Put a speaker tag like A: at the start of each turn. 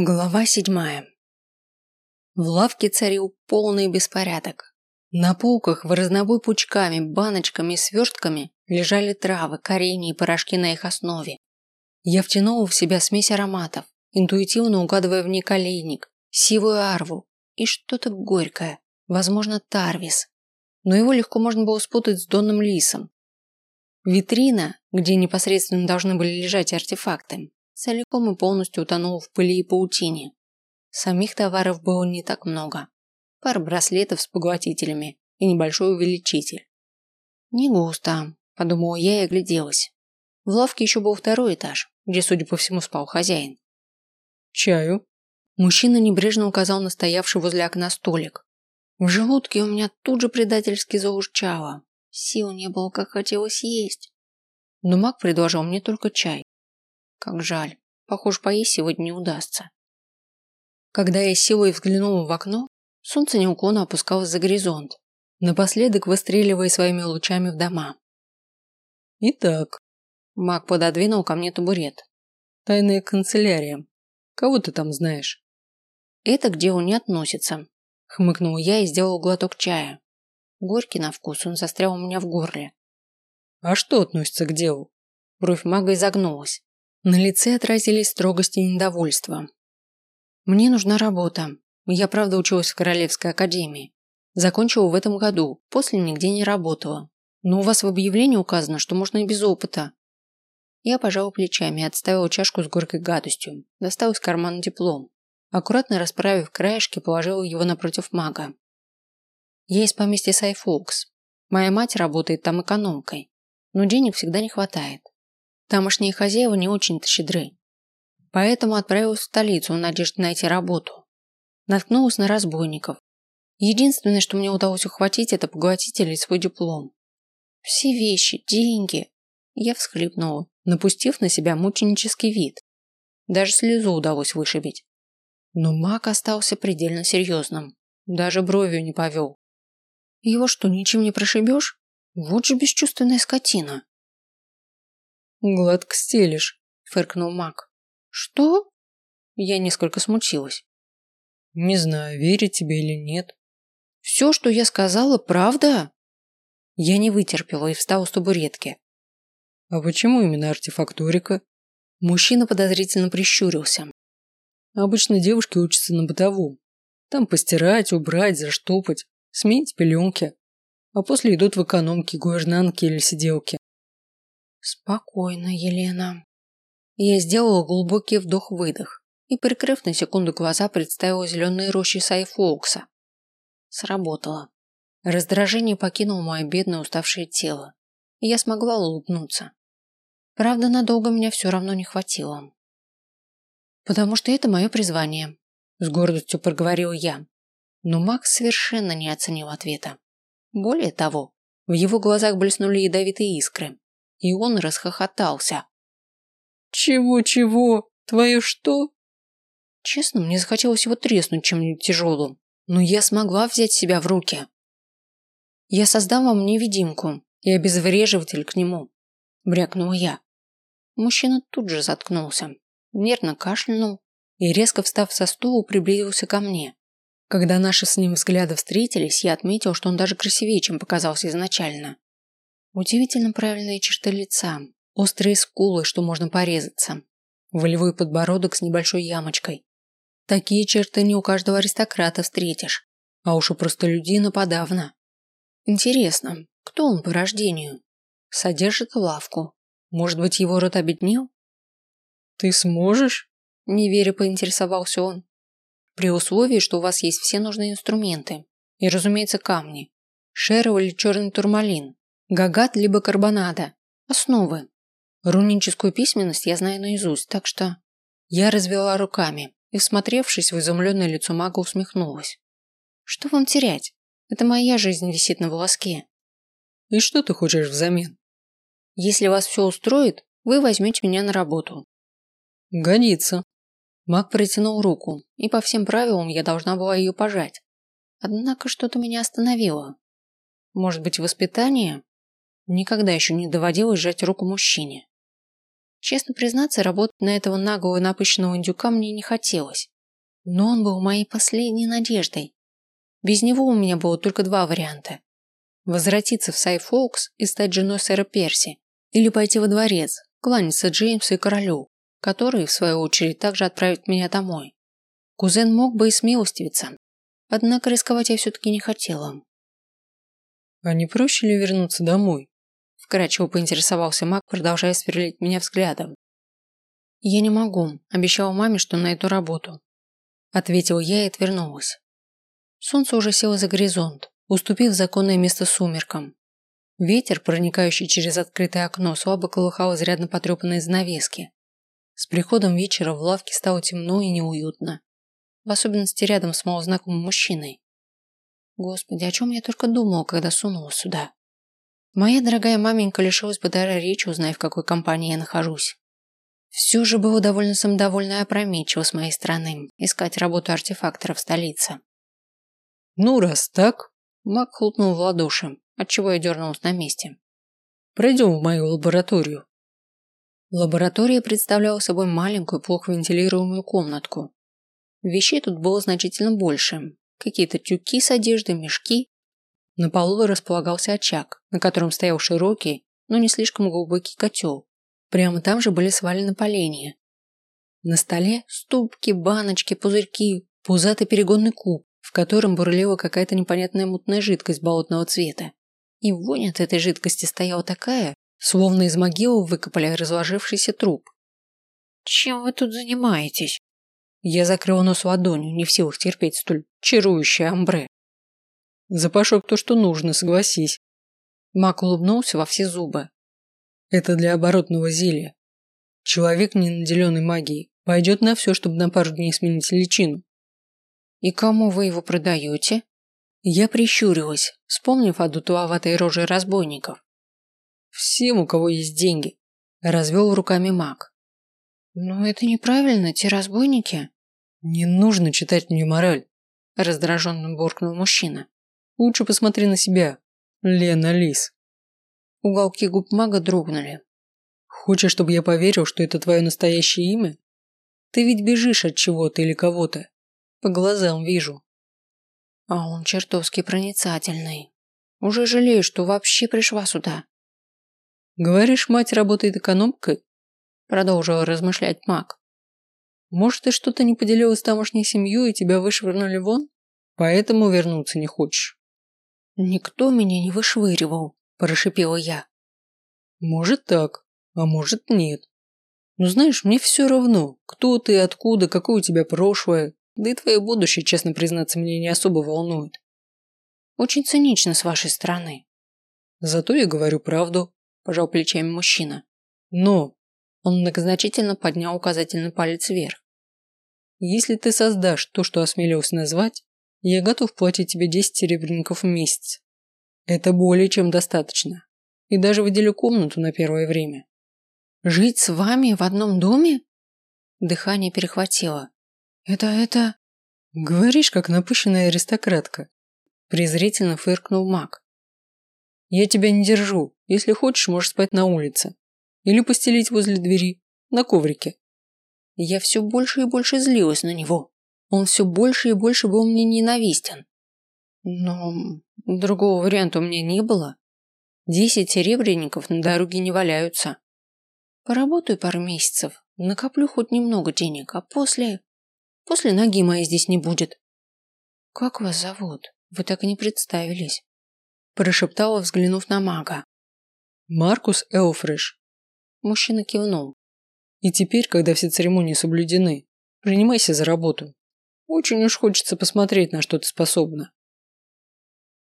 A: Глава седьмая. В лавке царил полный беспорядок. На полках в разнобой пучками, баночками и свертками лежали травы, коренья и порошки на их основе. Я втянула в себя смесь ароматов, интуитивно угадывая в ней колейник, сивую арву и что-то горькое, возможно, тарвис. Но его легко можно было спутать с донным лисом. Витрина, где непосредственно должны были лежать артефакты, целиком и полностью утонул в пыли и паутине. Самих товаров было не так много. Пара браслетов с поглотителями и небольшой увеличитель. Не густо, подумала я и огляделась. В лавке еще был второй этаж, где, судя по всему, спал хозяин.
B: Чаю?
A: Мужчина небрежно указал на стоявший возле окна столик. В желудке у меня тут же предательски заурчало. Сил не было, как хотелось есть. Но маг предложил мне только чай. Как жаль. Похоже, поесть сегодня не удастся. Когда я силой взглянула в окно, солнце неуклонно опускалось за горизонт, напоследок выстреливая своими лучами в дома.
B: Итак,
A: маг пододвинул ко мне табурет.
B: Тайная канцелярия. Кого ты там знаешь?
A: Это к делу не относится. Хмыкнул я и сделал глоток чая. Горький на вкус, он застрял у меня в горле.
B: А что относится к делу?
A: Бровь мага изогнулась. На лице отразились строгость и недовольство. Мне нужна работа. Я правда училась в Королевской академии. Закончила в этом году, после нигде не работала. Но у вас в объявлении указано, что можно и без опыта. Я пожала плечами и отставила чашку с горькой гадостью, достала из кармана диплом. Аккуратно расправив краешки, положила его напротив мага. Я из поместья Сайфолкс. Моя мать работает там экономкой, но денег всегда не хватает. Тамошние хозяева не очень-то щедры. Поэтому отправилась в столицу в надежде найти работу. Наткнулась на разбойников. Единственное, что мне удалось ухватить, это поглотитель и свой диплом. Все вещи, деньги. Я всхлипнула, напустив на себя мученический вид. Даже слезу удалось вышибить. Но маг остался предельно серьезным. Даже бровью не повел. Его что, ничем не прошибешь? Вот же бесчувственная скотина.
B: Гладко стелишь,
A: фыркнул Мак. Что? Я несколько смутилась.
B: Не знаю, верить тебе или нет.
A: Все, что я сказала, правда? Я не вытерпела и встала с табуретки.
B: А почему именно артефакторика?
A: Мужчина подозрительно прищурился.
B: Обычно девушки учатся на бытовом. Там постирать, убрать, заштопать, сменить пеленки. А после идут в экономки, гувернантки или сиделки.
A: Спокойно, Елена. Я сделала глубокий вдох-выдох и, прикрыв на секунду глаза, представила зеленые рощи Сайфолкса. Сработало. Раздражение покинуло мое бедное уставшее тело, и я смогла улыбнуться. Правда, надолго меня все равно не хватило. Потому что это мое призвание, с гордостью проговорил я. Но Макс совершенно не оценил ответа. Более того, в его глазах блеснули ядовитые искры, и он расхохотался.
B: «Чего-чего? Твое что?»
A: Честно, мне захотелось его треснуть чем-нибудь тяжелым, но я смогла взять себя в руки. «Я создам вам невидимку и обезвреживатель к нему», – брякнула я. Мужчина тут же заткнулся, нервно кашлянул и, резко встав со стула, приблизился ко мне. Когда наши с ним взгляды встретились, я отметил, что он даже красивее, чем показался изначально. Удивительно правильные черты лица, острые скулы, что можно порезаться, волевой подбородок с небольшой ямочкой. Такие черты не у каждого аристократа встретишь, а уж у простолюдина подавно. Интересно, кто он по рождению? Содержит лавку. Может быть, его род обеднел?
B: Ты сможешь?
A: Не веря, поинтересовался он. При условии, что у вас есть все нужные инструменты. И, разумеется, камни. Шеро или черный турмалин. Гагат либо карбонада. Основы. Руническую письменность я знаю наизусть, так что... Я развела руками и, всмотревшись в изумленное лицо мага, усмехнулась. Что вам терять? Это моя жизнь висит на волоске.
B: И что ты хочешь взамен?
A: Если вас все устроит, вы возьмете меня на работу.
B: Годится.
A: Маг протянул руку, и по всем правилам я должна была ее пожать. Однако что-то меня остановило. Может быть, воспитание? Никогда еще не доводилось сжать руку мужчине. Честно признаться, работать на этого наглого и напыщенного индюка мне не хотелось. Но он был моей последней надеждой. Без него у меня было только два варианта. Возвратиться в Сайфолкс и стать женой сэра Перси. Или пойти во дворец, кланяться Джеймсу и королю, который, в свою очередь, также отправит меня домой. Кузен мог бы и смилостивиться. Однако рисковать я все-таки не хотела.
B: А не проще ли вернуться домой?
A: Вкратчиво поинтересовался Мак, продолжая сверлить меня взглядом. Я не могу, обещала маме, что найду работу. Ответила я и отвернулась. Солнце уже село за горизонт, уступив законное место сумеркам. Ветер, проникающий через открытое окно, слабо колыхал изрядно потрепанные занавески. С приходом вечера в лавке стало темно и неуютно в особенности рядом с малознакомым мужчиной. Господи, о чем я только думала, когда сунула сюда. Моя дорогая маменька лишилась бы дара речи, узнав, в какой компании я нахожусь. Все же было довольно самодовольно и опрометчиво с моей стороны искать работу артефактора в столице.
B: Ну, раз так,
A: Мак хлопнул в ладоши, отчего я дернулась на месте.
B: Пройдем в мою лабораторию.
A: Лаборатория представляла собой маленькую, плохо вентилируемую комнатку, Вещей тут было значительно больше. Какие-то тюки с одеждой, мешки. На полу располагался очаг, на котором стоял широкий, но не слишком глубокий котел. Прямо там же были свалены поленья. На столе ступки, баночки, пузырьки, пузатый перегонный куб, в котором бурлила какая-то непонятная мутная жидкость болотного цвета. И вонь от этой жидкости стояла такая, словно из могилы выкопали разложившийся труп. «Чем вы тут занимаетесь?» Я закрыла нос ладонью, не в силах терпеть столь чарующее амбре.
B: Запашок то, что нужно, согласись.
A: Мак улыбнулся во все зубы.
B: Это для оборотного зелья. Человек, не наделенный магией, пойдет на все, чтобы на пару дней сменить личину.
A: И кому вы его продаете? Я прищурилась, вспомнив о дутуоватой роже разбойников.
B: Всем, у кого есть деньги.
A: Развел руками маг. «Но это неправильно, те разбойники».
B: «Не нужно читать мне мораль», –
A: раздраженно буркнул мужчина.
B: «Лучше посмотри на себя, Лена Лис».
A: Уголки губ мага дрогнули.
B: «Хочешь, чтобы я поверил, что это твое настоящее имя? Ты ведь бежишь от чего-то или кого-то. По глазам вижу».
A: А он чертовски проницательный. Уже жалею, что вообще пришла сюда.
B: Говоришь, мать работает экономкой?
A: продолжил размышлять маг.
B: Может, ты что-то не поделилась с тамошней семьей и тебя вышвырнули вон? Поэтому вернуться не хочешь.
A: Никто меня не вышвыривал, прошипела я.
B: Может так, а может нет. Но знаешь, мне все равно, кто ты, откуда, какое у тебя прошлое, да и твое будущее, честно признаться, мне не особо волнует.
A: Очень цинично с вашей стороны.
B: Зато я говорю правду, пожал плечами мужчина. Но
A: он многозначительно поднял указательный палец вверх.
B: «Если ты создашь то, что осмелился назвать, я готов платить тебе 10 серебряников в месяц. Это более чем достаточно. И даже выделю комнату на первое время».
A: «Жить с вами в одном доме?» Дыхание перехватило. «Это... это...»
B: «Говоришь, как напыщенная аристократка», презрительно фыркнул маг. «Я тебя не держу. Если хочешь, можешь спать на улице. Или постелить возле двери, на коврике.
A: Я все больше и больше злилась на него. Он все больше и больше был мне ненавистен. Но другого варианта у меня не было. Десять серебряников на дороге не валяются. Поработаю пару месяцев, накоплю хоть немного денег, а после... После ноги моей здесь не будет. Как вас зовут? Вы так и не представились. Прошептала, взглянув на мага.
B: Маркус Элфриш.
A: Мужчина кивнул.
B: И теперь, когда все церемонии соблюдены, принимайся за работу. Очень уж хочется посмотреть, на что ты способна.